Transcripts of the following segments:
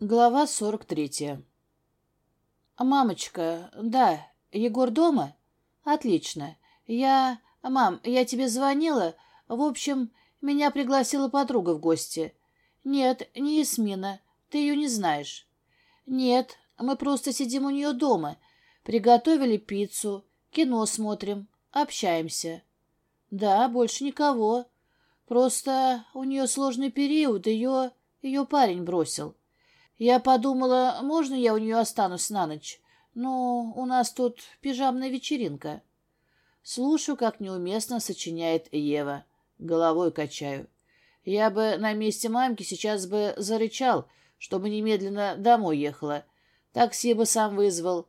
Глава сорок третья. «Мамочка, да, Егор дома? Отлично. Я... Мам, я тебе звонила. В общем, меня пригласила подруга в гости. Нет, не Ясмина. Ты ее не знаешь. Нет, мы просто сидим у нее дома. Приготовили пиццу, кино смотрим, общаемся. Да, больше никого. Просто у нее сложный период, ее... ее парень бросил. Я подумала, можно я у нее останусь на ночь? Но у нас тут пижамная вечеринка. Слушаю, как неуместно сочиняет Ева. Головой качаю. Я бы на месте мамки сейчас бы зарычал, чтобы немедленно домой ехала. Такси бы сам вызвал.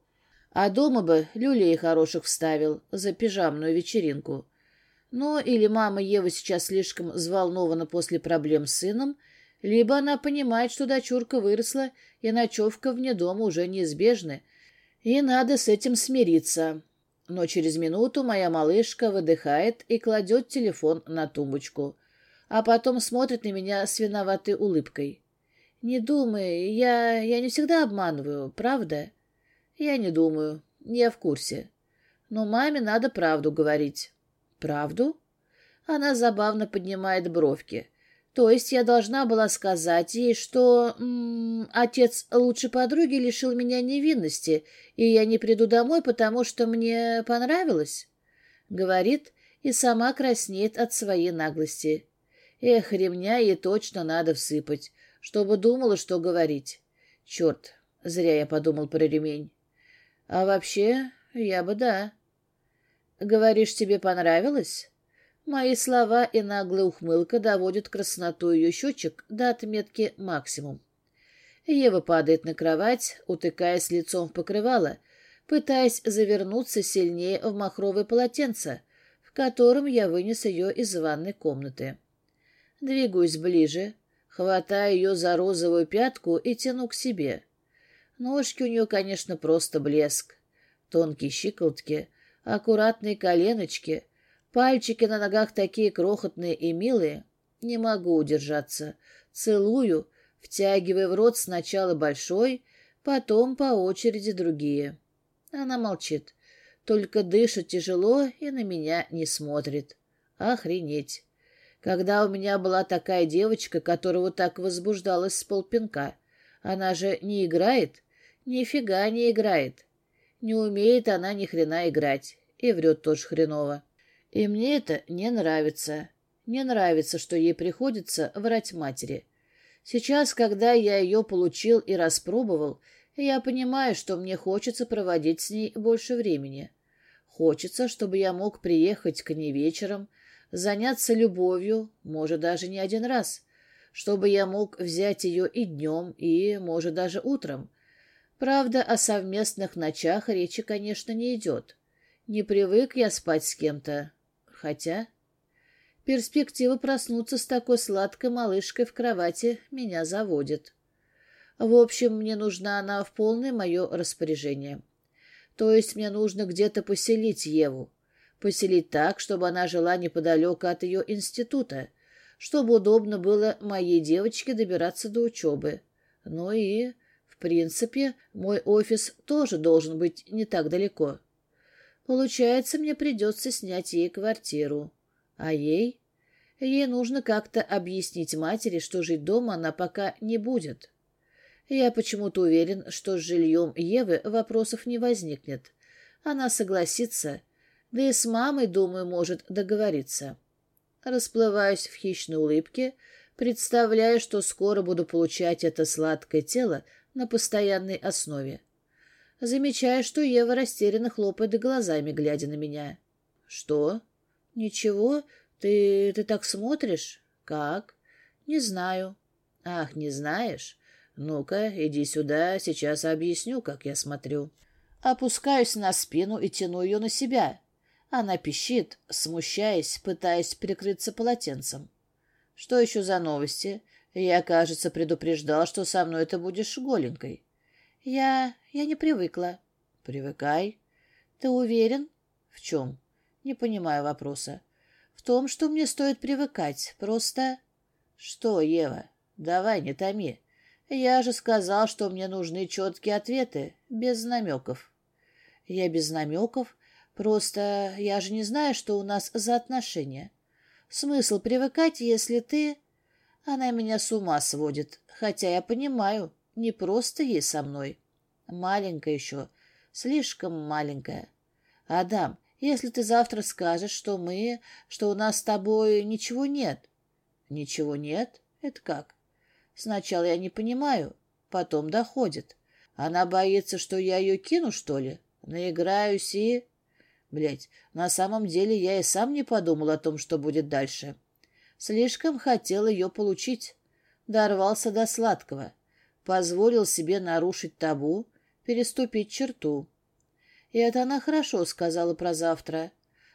А дома бы люлей хороших вставил за пижамную вечеринку. Ну, или мама Ева сейчас слишком взволнована после проблем с сыном, либо она понимает, что дочурка выросла, и ночевка вне дома уже неизбежны, и надо с этим смириться. Но через минуту моя малышка выдыхает и кладет телефон на тумбочку, а потом смотрит на меня с виноватой улыбкой. «Не думай, я, я не всегда обманываю, правда?» «Я не думаю, я в курсе. Но маме надо правду говорить». «Правду?» Она забавно поднимает бровки. То есть я должна была сказать ей, что м -м, отец лучшей подруги лишил меня невинности, и я не приду домой, потому что мне понравилось? Говорит и сама краснеет от своей наглости. Эх, ремня ей точно надо всыпать, чтобы думала, что говорить. Черт, зря я подумал про ремень. А вообще, я бы да. Говоришь, тебе понравилось? Мои слова и наглая ухмылка доводят красноту ее щечек до отметки максимум. Ева падает на кровать, утыкаясь лицом в покрывало, пытаясь завернуться сильнее в махровое полотенце, в котором я вынес ее из ванной комнаты. Двигаюсь ближе, хватаю ее за розовую пятку и тяну к себе. Ножки у нее, конечно, просто блеск. Тонкие щиколотки, аккуратные коленочки — Пальчики на ногах такие крохотные и милые. Не могу удержаться. Целую, втягивая в рот сначала большой, потом по очереди другие. Она молчит, только дышит тяжело и на меня не смотрит. Охренеть. Когда у меня была такая девочка, которая вот так возбуждалась с полпинка, она же не играет? Нифига не играет. Не умеет она ни хрена играть. И врет тоже хреново. И мне это не нравится. Не нравится, что ей приходится врать матери. Сейчас, когда я ее получил и распробовал, я понимаю, что мне хочется проводить с ней больше времени. Хочется, чтобы я мог приехать к ней вечером, заняться любовью, может, даже не один раз, чтобы я мог взять ее и днем, и, может, даже утром. Правда, о совместных ночах речи, конечно, не идет. Не привык я спать с кем-то, Хотя перспектива проснуться с такой сладкой малышкой в кровати меня заводит. В общем, мне нужна она в полное мое распоряжение. То есть мне нужно где-то поселить Еву. Поселить так, чтобы она жила неподалеку от ее института, чтобы удобно было моей девочке добираться до учебы. Ну и, в принципе, мой офис тоже должен быть не так далеко. Получается, мне придется снять ей квартиру. А ей? Ей нужно как-то объяснить матери, что жить дома она пока не будет. Я почему-то уверен, что с жильем Евы вопросов не возникнет. Она согласится, да и с мамой, думаю, может договориться. Расплываюсь в хищной улыбке, представляя, что скоро буду получать это сладкое тело на постоянной основе замечая, что Ева растерянно хлопает глазами, глядя на меня. «Что? Ничего? Ты... ты так смотришь? Как? Не знаю». «Ах, не знаешь? Ну-ка, иди сюда, сейчас объясню, как я смотрю». Опускаюсь на спину и тяну ее на себя. Она пищит, смущаясь, пытаясь прикрыться полотенцем. «Что еще за новости? Я, кажется, предупреждал, что со мной ты будешь голенькой». «Я... я не привыкла». «Привыкай». «Ты уверен?» «В чем?» «Не понимаю вопроса». «В том, что мне стоит привыкать. Просто...» «Что, Ева? Давай, не томи. Я же сказал, что мне нужны четкие ответы, без намеков. Я без намеков, просто я же не знаю, что у нас за отношения. Смысл привыкать, если ты... Она меня с ума сводит, хотя я понимаю, не просто ей со мной. Маленькая еще, слишком маленькая. Адам, если ты завтра скажешь, что мы, что у нас с тобой ничего нет. Ничего нет? Это как? Сначала я не понимаю, потом доходит. Она боится, что я ее кину, что ли? Наиграюсь и... Блять, на самом деле я и сам не подумал о том, что будет дальше. Слишком хотел ее получить. Дорвался до сладкого. Позволил себе нарушить табу, переступить черту. И это она хорошо сказала про завтра.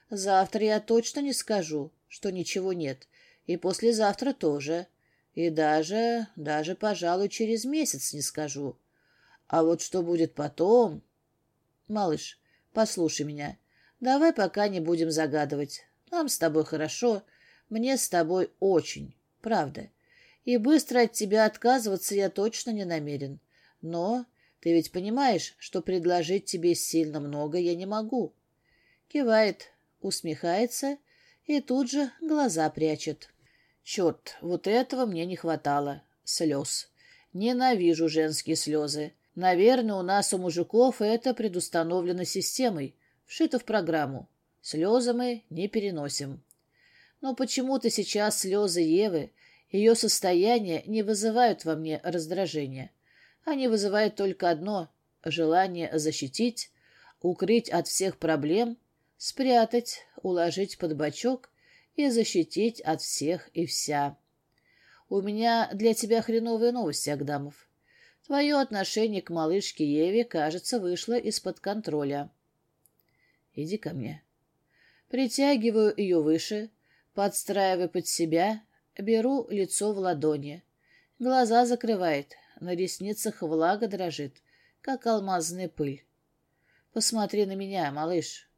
Завтра я точно не скажу, что ничего нет. И послезавтра тоже. И даже, даже, пожалуй, через месяц не скажу. А вот что будет потом... Малыш, послушай меня. Давай пока не будем загадывать. Нам с тобой хорошо, мне с тобой очень, правда. И быстро от тебя отказываться я точно не намерен. Но ты ведь понимаешь, что предложить тебе сильно много я не могу. Кивает, усмехается и тут же глаза прячет. Черт, вот этого мне не хватало. Слез. Ненавижу женские слезы. Наверное, у нас, у мужиков, это предустановлено системой, вшито в программу. Слезы мы не переносим. Но почему-то сейчас слезы Евы, ее состояние не вызывают во мне раздражения. Они вызывают только одно — желание защитить, укрыть от всех проблем, спрятать, уложить под бочок и защитить от всех и вся. У меня для тебя хреновые новости, Агдамов. Твое отношение к малышке Еве, кажется, вышло из-под контроля. Иди ко мне. Притягиваю ее выше, подстраиваю под себя, беру лицо в ладони. Глаза закрывает, на ресницах влага дрожит, как алмазная пыль. Посмотри на меня, малыш.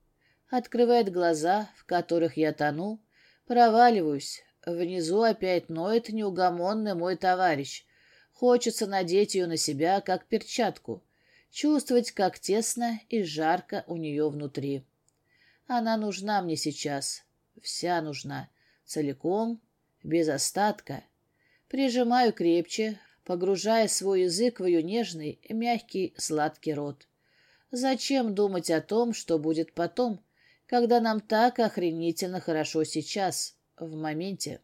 Открывает глаза, в которых я тону, Проваливаюсь. Внизу опять ноет неугомонный мой товарищ. Хочется надеть ее на себя, как перчатку. Чувствовать, как тесно и жарко у нее внутри. Она нужна мне сейчас. Вся нужна. Целиком, без остатка. Прижимаю крепче, погружая свой язык в ее нежный, мягкий, сладкий рот. Зачем думать о том, что будет потом, когда нам так охренительно хорошо сейчас, в моменте.